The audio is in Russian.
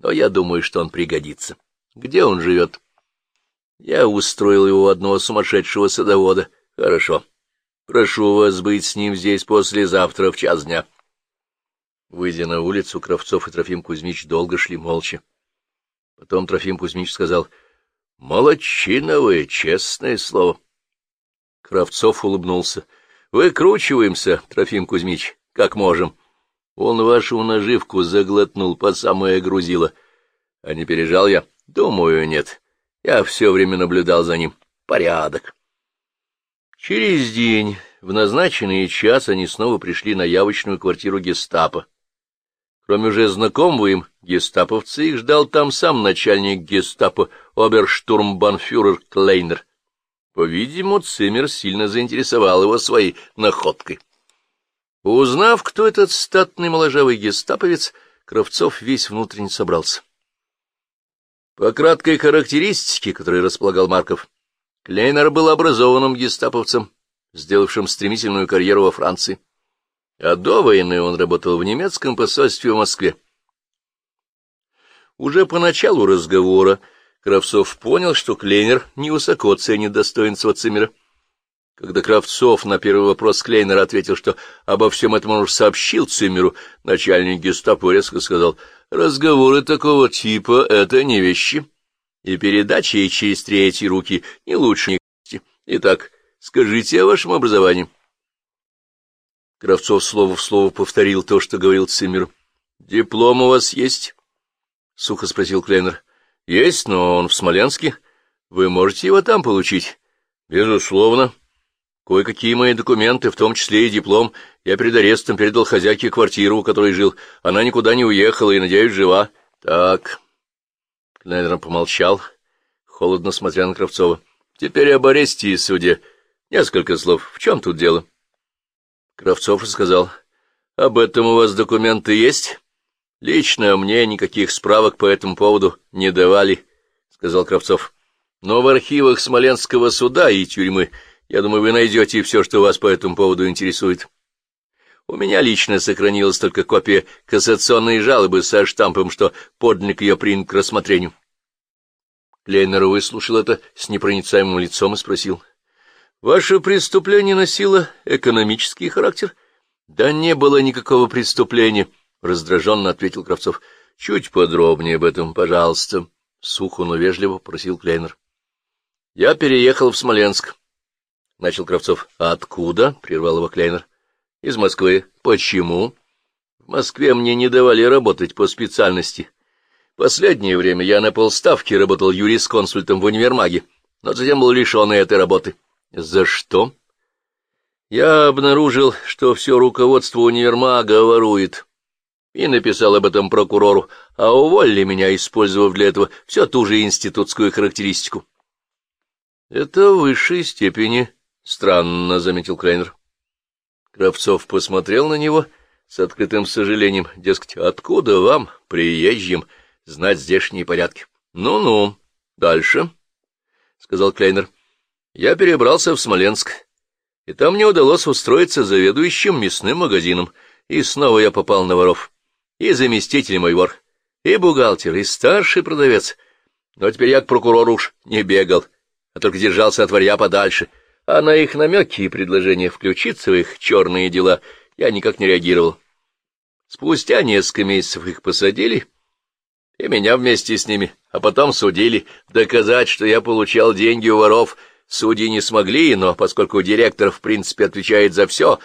но я думаю, что он пригодится. Где он живет? Я устроил его одного сумасшедшего садовода. Хорошо. Прошу вас быть с ним здесь послезавтра в час дня. Выйдя на улицу, Кравцов и Трофим Кузьмич долго шли молча. Потом Трофим Кузьмич сказал, — Молодчина вы, честное слово. Кравцов улыбнулся. — Выкручиваемся, Трофим Кузьмич, как можем. Он вашу наживку заглотнул по самое грузило. А не пережал я? Думаю, нет. Я все время наблюдал за ним. Порядок. Через день, в назначенный час, они снова пришли на явочную квартиру гестапо. Кроме уже знакомого им гестаповца, их ждал там сам начальник гестапо, оберштурмбанфюрер Клейнер. По-видимому, Циммер сильно заинтересовал его своей находкой. Узнав, кто этот статный моложавый гестаповец, Кравцов весь внутренне собрался. По краткой характеристике, которой располагал Марков, Клейнер был образованным гестаповцем, сделавшим стремительную карьеру во Франции. А до войны он работал в немецком посольстве в Москве. Уже по началу разговора Кравцов понял, что Клейнер невысоко ценит достоинство Циммера. Когда Кравцов на первый вопрос Клейнера ответил, что обо всем этом он уже сообщил Циммеру, начальник гестапо резко сказал, «Разговоры такого типа — это не вещи» и передача ей через третьи руки не лучше Итак, скажите о вашем образовании. Кравцов слово в слово повторил то, что говорил Циммер. — Диплом у вас есть? — сухо спросил Кленнер. — Есть, но он в Смоленске. Вы можете его там получить? — Безусловно. Кое-какие мои документы, в том числе и диплом, я перед арестом передал хозяйке квартиру, у которой жил. Она никуда не уехала и, надеюсь, жива. Так... Наверное, помолчал, холодно смотря на Кравцова. — Теперь об аресте и суде. Несколько слов. В чем тут дело? Кравцов рассказал. — Об этом у вас документы есть? — Лично мне никаких справок по этому поводу не давали, — сказал Кравцов. — Но в архивах Смоленского суда и тюрьмы, я думаю, вы найдете все, что вас по этому поводу интересует. У меня лично сохранилась только копия кассационной жалобы со штампом, что подлинник ее принят к рассмотрению. Лейнер выслушал это с непроницаемым лицом и спросил. — Ваше преступление носило экономический характер? — Да не было никакого преступления, — раздраженно ответил Кравцов. — Чуть подробнее об этом, пожалуйста, — сухо, но вежливо просил Клейнер. — Я переехал в Смоленск, — начал Кравцов. — откуда? — прервал его Клейнер. — из Москвы. Почему? В Москве мне не давали работать по специальности. Последнее время я на полставки работал юрисконсультом в универмаге, но затем был лишен этой работы. За что? Я обнаружил, что все руководство универмага ворует, и написал об этом прокурору, а уволили меня, использовав для этого всю ту же институтскую характеристику. — Это в высшей степени странно, — заметил Крайнер. Кравцов посмотрел на него с открытым сожалением, дескать, откуда вам, приезжим, знать здешние порядки? Ну-ну, дальше, — сказал Клейнер. Я перебрался в Смоленск, и там мне удалось устроиться заведующим мясным магазином, и снова я попал на воров. И заместитель мой вор, и бухгалтер, и старший продавец. Но теперь я к прокурору уж не бегал, а только держался от варья подальше — а на их намеки и предложения включиться в их черные дела я никак не реагировал. Спустя несколько месяцев их посадили, и меня вместе с ними, а потом судили. Доказать, что я получал деньги у воров, судьи не смогли, но поскольку директор, в принципе, отвечает за все,